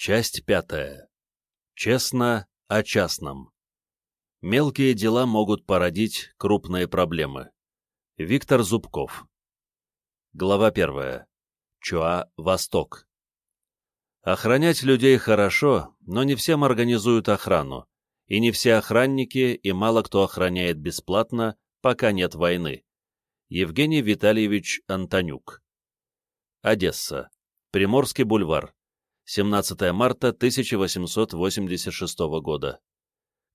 Часть пятая. Честно о частном. Мелкие дела могут породить крупные проблемы. Виктор Зубков. Глава первая. Чуа, Восток. Охранять людей хорошо, но не всем организуют охрану, и не все охранники, и мало кто охраняет бесплатно, пока нет войны. Евгений Витальевич Антонюк. Одесса. Приморский бульвар. 17 марта 1886 года.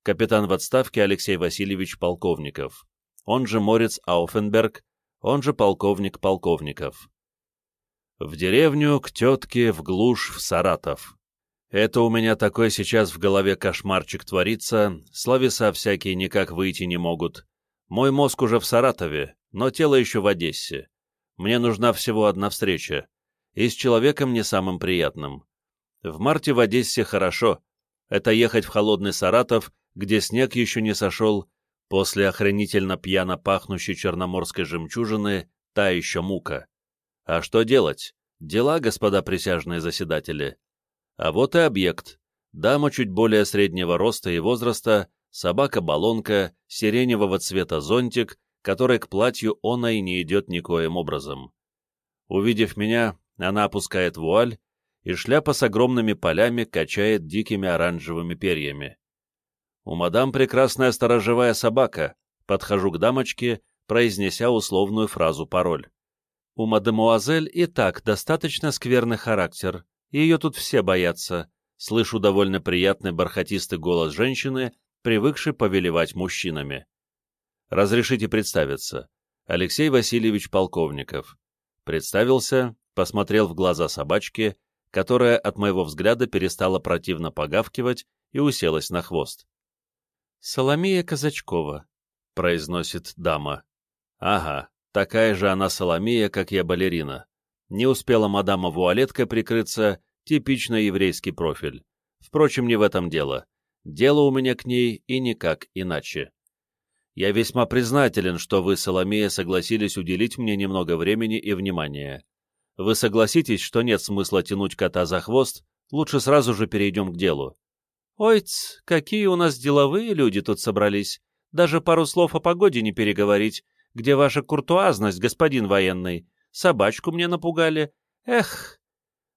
Капитан в отставке Алексей Васильевич Полковников. Он же Морец Ауфенберг, он же полковник Полковников. В деревню, к тетке, в глушь, в Саратов. Это у меня такой сейчас в голове кошмарчик творится, словеса всякие никак выйти не могут. Мой мозг уже в Саратове, но тело еще в Одессе. Мне нужна всего одна встреча. И с человеком не самым приятным. В марте в Одессе хорошо. Это ехать в холодный Саратов, где снег еще не сошел, после охренительно пьяно пахнущей черноморской жемчужины, та еще мука. А что делать? Дела, господа присяжные заседатели. А вот и объект. Дама чуть более среднего роста и возраста, собака-баллонка, сиреневого цвета зонтик, который к платью она и не идет никоим образом. Увидев меня, она опускает вуаль, и шляпа с огромными полями качает дикими оранжевыми перьями. У мадам прекрасная сторожевая собака, подхожу к дамочке, произнеся условную фразу-пароль. У мадемуазель и так достаточно скверный характер, ее тут все боятся, слышу довольно приятный бархатистый голос женщины, привыкшей повелевать мужчинами. Разрешите представиться. Алексей Васильевич Полковников. Представился, посмотрел в глаза собачки, которая от моего взгляда перестала противно погавкивать и уселась на хвост. «Соломия Казачкова», — произносит дама. «Ага, такая же она Соломия, как я балерина. Не успела мадама вуалеткой прикрыться, типично еврейский профиль. Впрочем, не в этом дело. Дело у меня к ней и никак иначе. Я весьма признателен, что вы, Соломея, согласились уделить мне немного времени и внимания. Вы согласитесь, что нет смысла тянуть кота за хвост, лучше сразу же перейдем к делу. Ой-ц, какие у нас деловые люди тут собрались. Даже пару слов о погоде не переговорить. Где ваша куртуазность, господин военный? Собачку мне напугали. Эх!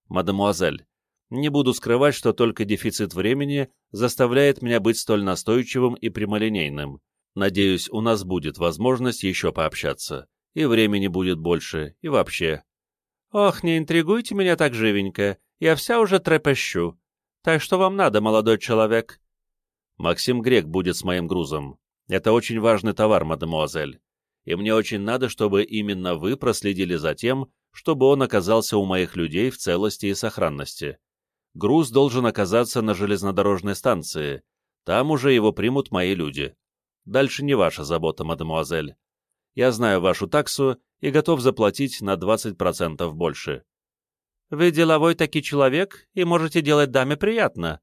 Мадемуазель, не буду скрывать, что только дефицит времени заставляет меня быть столь настойчивым и прямолинейным. Надеюсь, у нас будет возможность еще пообщаться. И времени будет больше, и вообще. Ох, не интригуйте меня так живенько, я вся уже трепещу. Так что вам надо, молодой человек? Максим Грек будет с моим грузом. Это очень важный товар, мадемуазель. И мне очень надо, чтобы именно вы проследили за тем, чтобы он оказался у моих людей в целости и сохранности. Груз должен оказаться на железнодорожной станции. Там уже его примут мои люди. Дальше не ваша забота, мадемуазель. Я знаю вашу таксу и готов заплатить на 20% больше. Вы деловой таки человек и можете делать даме приятно.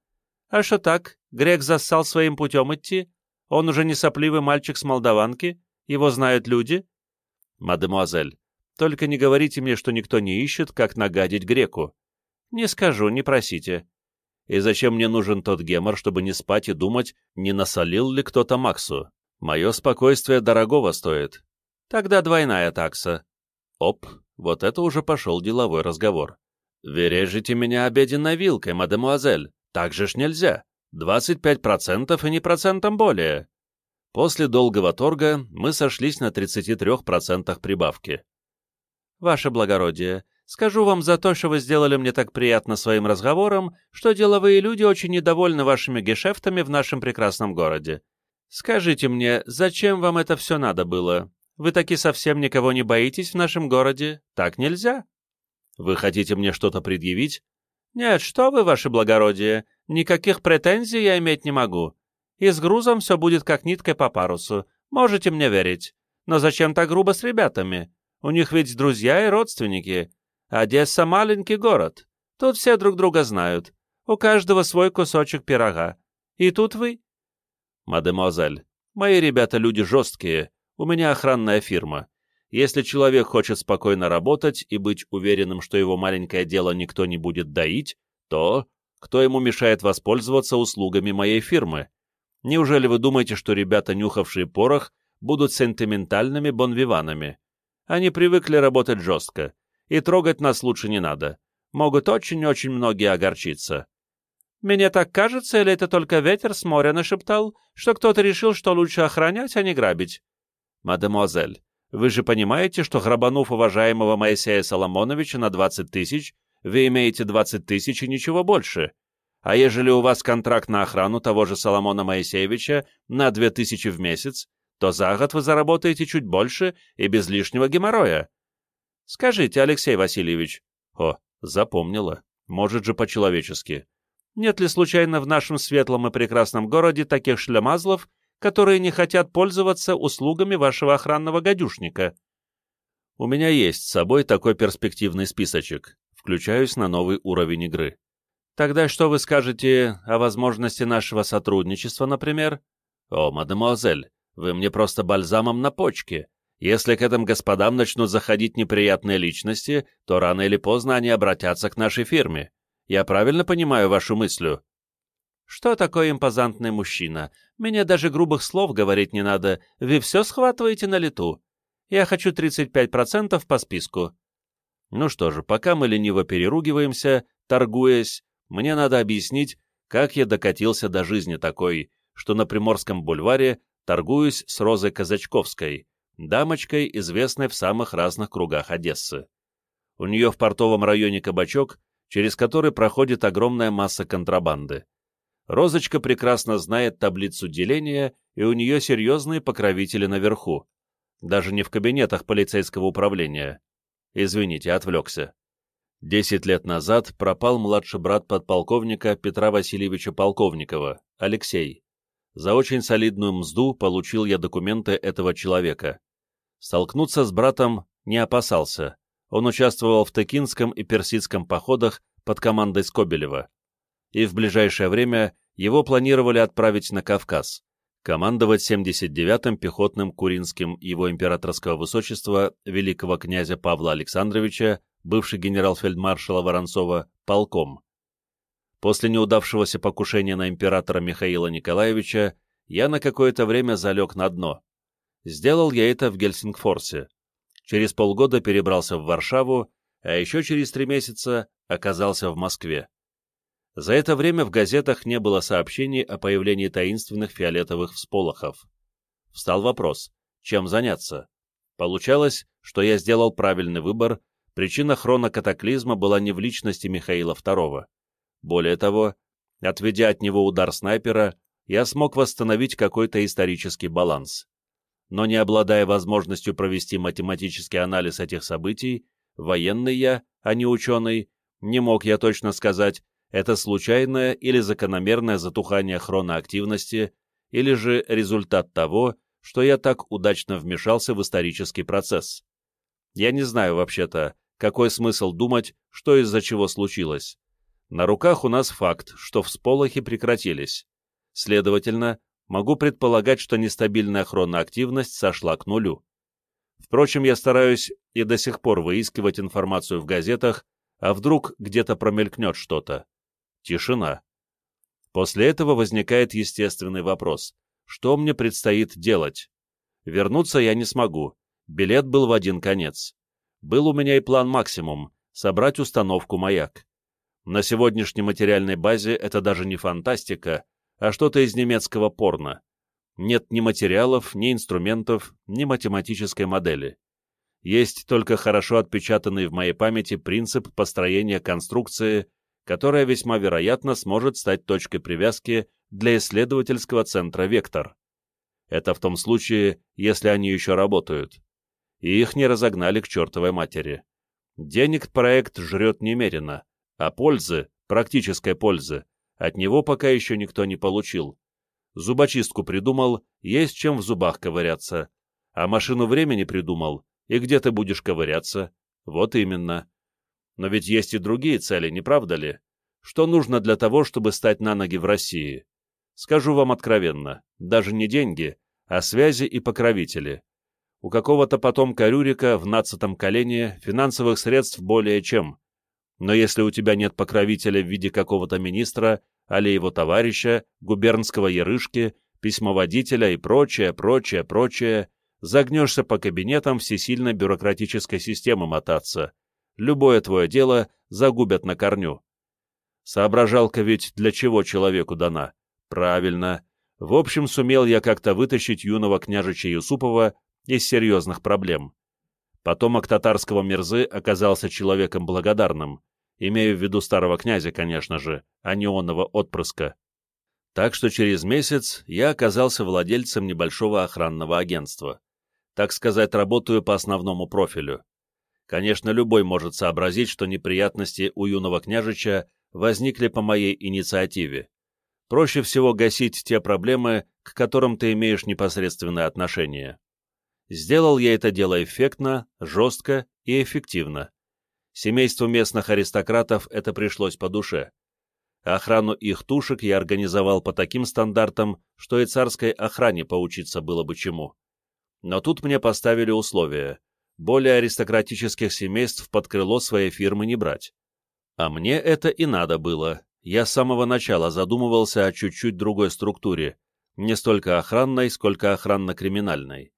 А что так, грек зассал своим путем идти? Он уже не сопливый мальчик с молдаванки? Его знают люди? Мадемуазель, только не говорите мне, что никто не ищет, как нагадить греку. Не скажу, не просите. И зачем мне нужен тот гемор, чтобы не спать и думать, не насолил ли кто-то Максу? Мое спокойствие дорогого стоит. Тогда двойная такса. Оп, вот это уже пошел деловой разговор. Вы режете меня обеденной вилкой, мадемуазель. Так же ж нельзя. 25% и не процентом более. После долгого торга мы сошлись на 33% прибавки. Ваше благородие, Скажу вам за то, что вы сделали мне так приятно своим разговором, что деловые люди очень недовольны вашими гешефтами в нашем прекрасном городе. Скажите мне, зачем вам это все надо было? Вы таки совсем никого не боитесь в нашем городе? Так нельзя. Вы хотите мне что-то предъявить? Нет, что вы, ваше благородие, никаких претензий я иметь не могу. И с грузом все будет как ниткой по парусу, можете мне верить. Но зачем так грубо с ребятами? У них ведь друзья и родственники. Одесса — маленький город. Тут все друг друга знают. У каждого свой кусочек пирога. И тут вы. Мадемуазель, мои ребята люди жесткие. У меня охранная фирма. Если человек хочет спокойно работать и быть уверенным, что его маленькое дело никто не будет доить, то... кто ему мешает воспользоваться услугами моей фирмы? Неужели вы думаете, что ребята, нюхавшие порох, будут сентиментальными бонвиванами? Они привыкли работать жестко, и трогать нас лучше не надо. Могут очень-очень многие огорчиться. Мне так кажется, или это только ветер с моря нашептал, что кто-то решил, что лучше охранять, а не грабить? Мадемуазель, вы же понимаете, что грабанув уважаемого Моисея Соломоновича на 20 тысяч, вы имеете 20 тысяч и ничего больше. А ежели у вас контракт на охрану того же Соломона Моисеевича на 2 тысячи в месяц, то за год вы заработаете чуть больше и без лишнего геморроя. Скажите, Алексей Васильевич. О, запомнила. Может же по-человечески. Нет ли случайно в нашем светлом и прекрасном городе таких шлемазлов, которые не хотят пользоваться услугами вашего охранного гадюшника? У меня есть с собой такой перспективный списочек. Включаюсь на новый уровень игры. Тогда что вы скажете о возможности нашего сотрудничества, например? О, мадемуазель, вы мне просто бальзамом на почки. Если к этим господам начнут заходить неприятные личности, то рано или поздно они обратятся к нашей фирме. Я правильно понимаю вашу мысль? Что такое импозантный мужчина? Мне даже грубых слов говорить не надо. Вы все схватываете на лету. Я хочу 35% по списку. Ну что же, пока мы лениво переругиваемся, торгуясь, мне надо объяснить, как я докатился до жизни такой, что на Приморском бульваре торгуюсь с Розой Казачковской, дамочкой, известной в самых разных кругах Одессы. У нее в портовом районе кабачок через который проходит огромная масса контрабанды. Розочка прекрасно знает таблицу деления, и у нее серьезные покровители наверху, даже не в кабинетах полицейского управления. Извините, отвлекся. Десять лет назад пропал младший брат подполковника Петра Васильевича Полковникова, Алексей. За очень солидную мзду получил я документы этого человека. Столкнуться с братом не опасался, он участвовал в Текинском и Персидском походах под командой Скобелева, и в ближайшее время его планировали отправить на Кавказ, командовать 79-м пехотным Куринским его императорского высочества великого князя Павла Александровича, бывший генерал-фельдмаршала Воронцова, полком. После неудавшегося покушения на императора Михаила Николаевича я на какое-то время залег на дно. Сделал я это в Гельсингфорсе, через полгода перебрался в Варшаву, а еще через три месяца оказался в Москве. За это время в газетах не было сообщений о появлении таинственных фиолетовых всполохов. Встал вопрос, чем заняться? Получалось, что я сделал правильный выбор, причина хронокатаклизма была не в личности Михаила II. Более того, отведя от него удар снайпера, я смог восстановить какой-то исторический баланс но не обладая возможностью провести математический анализ этих событий, военный я, а не ученый, не мог я точно сказать, это случайное или закономерное затухание хроноактивности, или же результат того, что я так удачно вмешался в исторический процесс. Я не знаю вообще-то, какой смысл думать, что из-за чего случилось. На руках у нас факт, что всполохи прекратились. Следовательно, могу предполагать, что нестабильная хроноактивность сошла к нулю. Впрочем, я стараюсь и до сих пор выискивать информацию в газетах, а вдруг где-то промелькнет что-то. Тишина. После этого возникает естественный вопрос. Что мне предстоит делать? Вернуться я не смогу. Билет был в один конец. Был у меня и план максимум — собрать установку «Маяк». На сегодняшней материальной базе это даже не фантастика, а что-то из немецкого порно. Нет ни материалов, ни инструментов, ни математической модели. Есть только хорошо отпечатанный в моей памяти принцип построения конструкции, которая весьма вероятно сможет стать точкой привязки для исследовательского центра «Вектор». Это в том случае, если они еще работают. И их не разогнали к чертовой матери. Денег проект жрет немерено, а пользы, практической пользы, от него пока еще никто не получил. Зубочистку придумал, есть чем в зубах ковыряться. А машину времени придумал, и где ты будешь ковыряться? Вот именно. Но ведь есть и другие цели, не правда ли? Что нужно для того, чтобы стать на ноги в России? Скажу вам откровенно, даже не деньги, а связи и покровители. У какого-то потомка Рюрика в нацатом колене финансовых средств более чем. Но если у тебя нет покровителя в виде какого-то министра, али его товарища, губернского ярышки, письмоводителя и прочее, прочее, прочее, загнешься по кабинетам всесильной бюрократической системы мотаться. Любое твое дело загубят на корню. Соображалка ведь для чего человеку дана? Правильно. В общем, сумел я как-то вытащить юного княжича Юсупова из серьезных проблем. Потомок татарского Мирзы оказался человеком благодарным, имею в виду старого князя, конечно же, а не онного отпрыска. Так что через месяц я оказался владельцем небольшого охранного агентства так сказать, работаю по основному профилю. Конечно, любой может сообразить, что неприятности у юного княжича возникли по моей инициативе. Проще всего гасить те проблемы, к которым ты имеешь непосредственное отношение. Сделал я это дело эффектно, жестко и эффективно. Семейству местных аристократов это пришлось по душе. Охрану их тушек я организовал по таким стандартам, что и царской охране поучиться было бы чему. Но тут мне поставили условие – более аристократических семейств под крыло своей фирмы не брать. А мне это и надо было. Я с самого начала задумывался о чуть-чуть другой структуре, не столько охранной, сколько охранно-криминальной.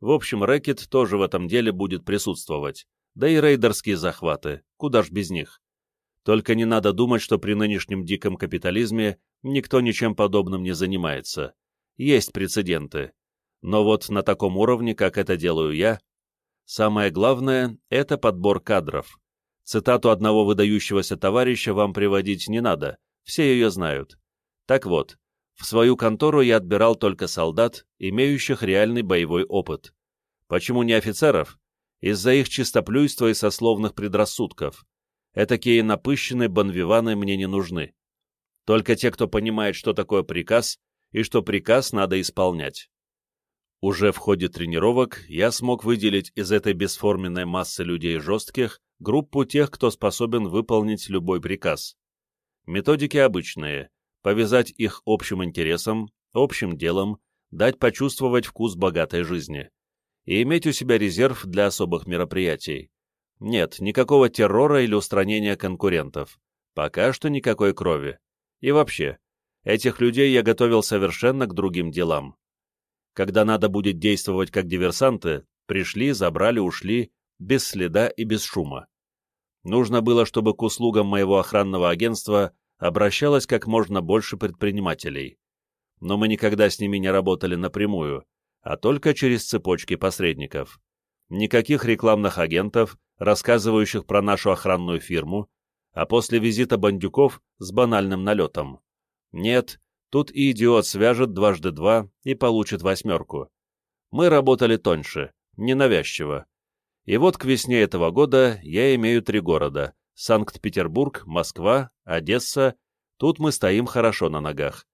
В общем, рэкет тоже в этом деле будет присутствовать, да и рейдерские захваты, куда ж без них. Только не надо думать, что при нынешнем диком капитализме никто ничем подобным не занимается. Есть прецеденты. Но вот на таком уровне, как это делаю я, самое главное — это подбор кадров. Цитату одного выдающегося товарища вам приводить не надо, все ее знают. Так вот, в свою контору я отбирал только солдат, имеющих реальный боевой опыт. Почему не офицеров? Из-за их чистоплюйства и сословных предрассудков. Этакие напыщенные банвиваны мне не нужны. Только те, кто понимает, что такое приказ, и что приказ надо исполнять. Уже в ходе тренировок я смог выделить из этой бесформенной массы людей жестких группу тех, кто способен выполнить любой приказ. Методики обычные – повязать их общим интересом, общим делом, дать почувствовать вкус богатой жизни и иметь у себя резерв для особых мероприятий. Нет, никакого террора или устранения конкурентов. Пока что никакой крови. И вообще, этих людей я готовил совершенно к другим делам. Когда надо будет действовать как диверсанты, пришли, забрали, ушли, без следа и без шума. Нужно было, чтобы к услугам моего охранного агентства обращалось как можно больше предпринимателей. Но мы никогда с ними не работали напрямую, а только через цепочки посредников. Никаких рекламных агентов, рассказывающих про нашу охранную фирму, а после визита бандюков с банальным налетом. Нет, Тут и идиот свяжет дважды два и получит восьмерку. Мы работали тоньше, ненавязчиво. И вот к весне этого года я имею три города — Санкт-Петербург, Москва, Одесса. Тут мы стоим хорошо на ногах.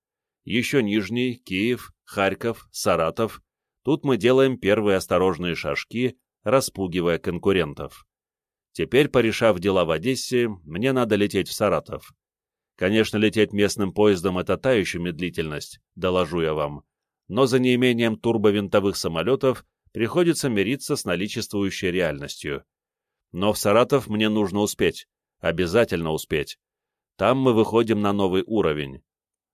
Еще Нижний, Киев, Харьков, Саратов. Тут мы делаем первые осторожные шажки, распугивая конкурентов. Теперь, порешав дела в Одессе, мне надо лететь в Саратов. Конечно, лететь местным поездом — это та еще медлительность, доложу я вам, но за неимением турбовинтовых самолетов приходится мириться с наличествующей реальностью. Но в Саратов мне нужно успеть, обязательно успеть. Там мы выходим на новый уровень.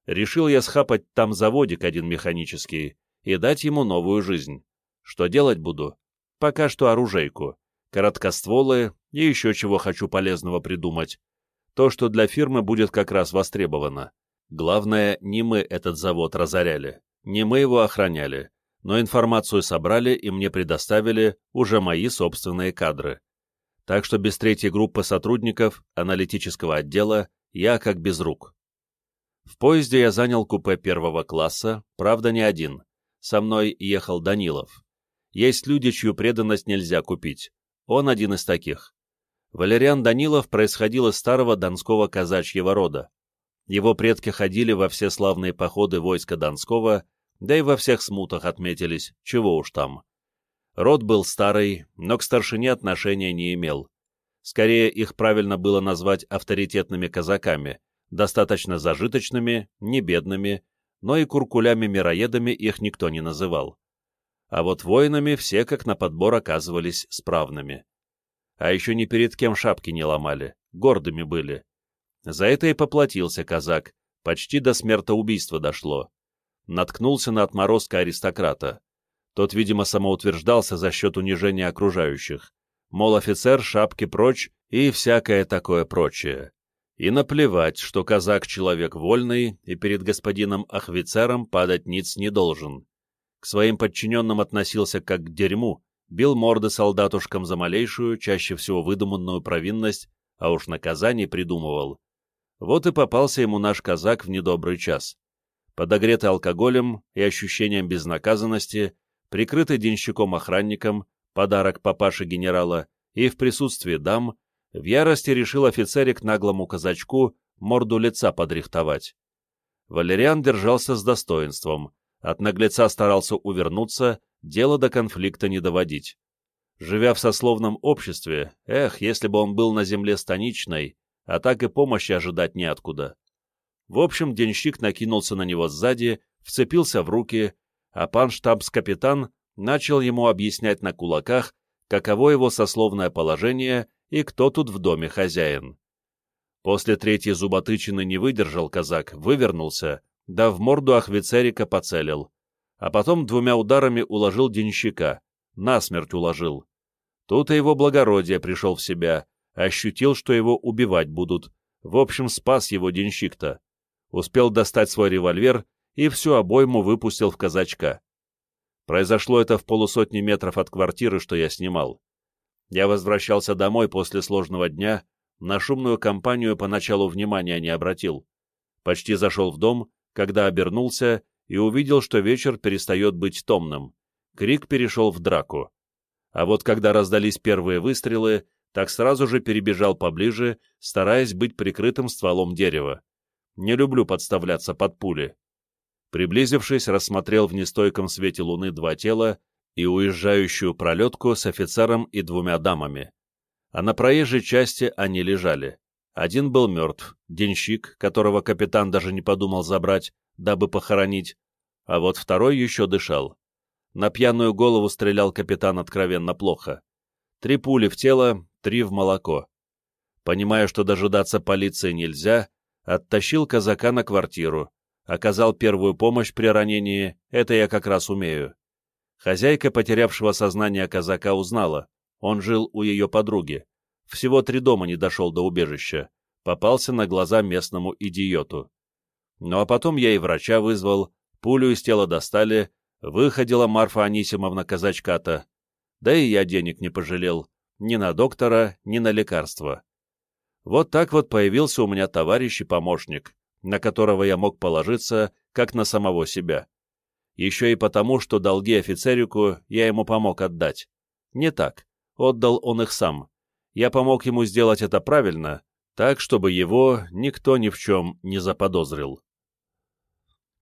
Решил я схапать там заводик один механический и дать ему новую жизнь. Что делать буду? Пока что оружейку, короткостволы и еще чего хочу полезного придумать то, что для фирмы будет как раз востребовано. Главное, не мы этот завод разоряли, не мы его охраняли, но информацию собрали и мне предоставили уже мои собственные кадры. Так что без третьей группы сотрудников аналитического отдела я как без рук. В поезде я занял купе первого класса, правда не один. Со мной ехал Данилов. Есть люди, чью преданность нельзя купить. Он один из таких. Валериан Данилов происходил из старого донского казачьего рода. Его предки ходили во все славные походы войска Донского, да и во всех смутах отметились, чего уж там. Род был старый, но к старшине отношения не имел. Скорее, их правильно было назвать авторитетными казаками, достаточно зажиточными, не бедными, но и куркулями-мироедами их никто не называл. А вот воинами все как на подбор оказывались справными. А еще ни перед кем шапки не ломали, гордыми были. За это и поплатился казак, почти до смертоубийства дошло. Наткнулся на отморозка аристократа. Тот, видимо, самоутверждался за счет унижения окружающих. Мол, офицер, шапки прочь и всякое такое прочее. И наплевать, что казак человек вольный и перед господином офицером падать ниц не должен. К своим подчиненным относился как к дерьму, бил морды солдатушкам за малейшую, чаще всего выдуманную провинность, а уж наказание придумывал. Вот и попался ему наш казак в недобрый час. Подогретый алкоголем и ощущением безнаказанности, прикрытый денщиком-охранником, подарок папаши генерала, и в присутствии дам, в ярости решил офицерик наглому казачку морду лица подрихтовать. Валериан держался с достоинством, от наглеца старался увернуться, дело до конфликта не доводить. Живя в сословном обществе, эх, если бы он был на земле станичной, а так и помощи ожидать неоткуда. В общем, денщик накинулся на него сзади, вцепился в руки, а пан штабс-капитан начал ему объяснять на кулаках, каково его сословное положение и кто тут в доме хозяин. После третьей зуботычины не выдержал казак, вывернулся, да в морду Ахвицерика поцелил, а потом двумя ударами уложил денщика, насмерть уложил. Тут и его благородие пришел в себя, ощутил, что его убивать будут, в общем, спас его денщик-то. Успел достать свой револьвер и всю обойму выпустил в казачка. Произошло это в полусотни метров от квартиры, что я снимал. Я возвращался домой после сложного дня, на шумную компанию поначалу внимания не обратил. Почти зашел в дом, когда обернулся и увидел, что вечер перестает быть томным. Крик перешел в драку. А вот когда раздались первые выстрелы, так сразу же перебежал поближе, стараясь быть прикрытым стволом дерева. Не люблю подставляться под пули. Приблизившись, рассмотрел в нестойком свете луны два тела и уезжающую пролетку с офицером и двумя дамами. А на проезжей части они лежали. Один был мертв, денщик, которого капитан даже не подумал забрать, дабы похоронить, а вот второй еще дышал. На пьяную голову стрелял капитан откровенно плохо. Три пули в тело, три в молоко. Понимая, что дожидаться полиции нельзя, оттащил казака на квартиру, оказал первую помощь при ранении, это я как раз умею. Хозяйка потерявшего сознание казака узнала, он жил у ее подруги, всего три дома не дошел до убежища, попался на глаза местному идиоту. Ну а потом я и врача вызвал, пулю из тела достали, выходила Марфа Анисимовна казачка-то. Да и я денег не пожалел, ни на доктора, ни на лекарства. Вот так вот появился у меня товарищ и помощник, на которого я мог положиться, как на самого себя. Еще и потому, что долги офицерику я ему помог отдать. Не так, отдал он их сам, я помог ему сделать это правильно, так, чтобы его никто ни в чем не заподозрил.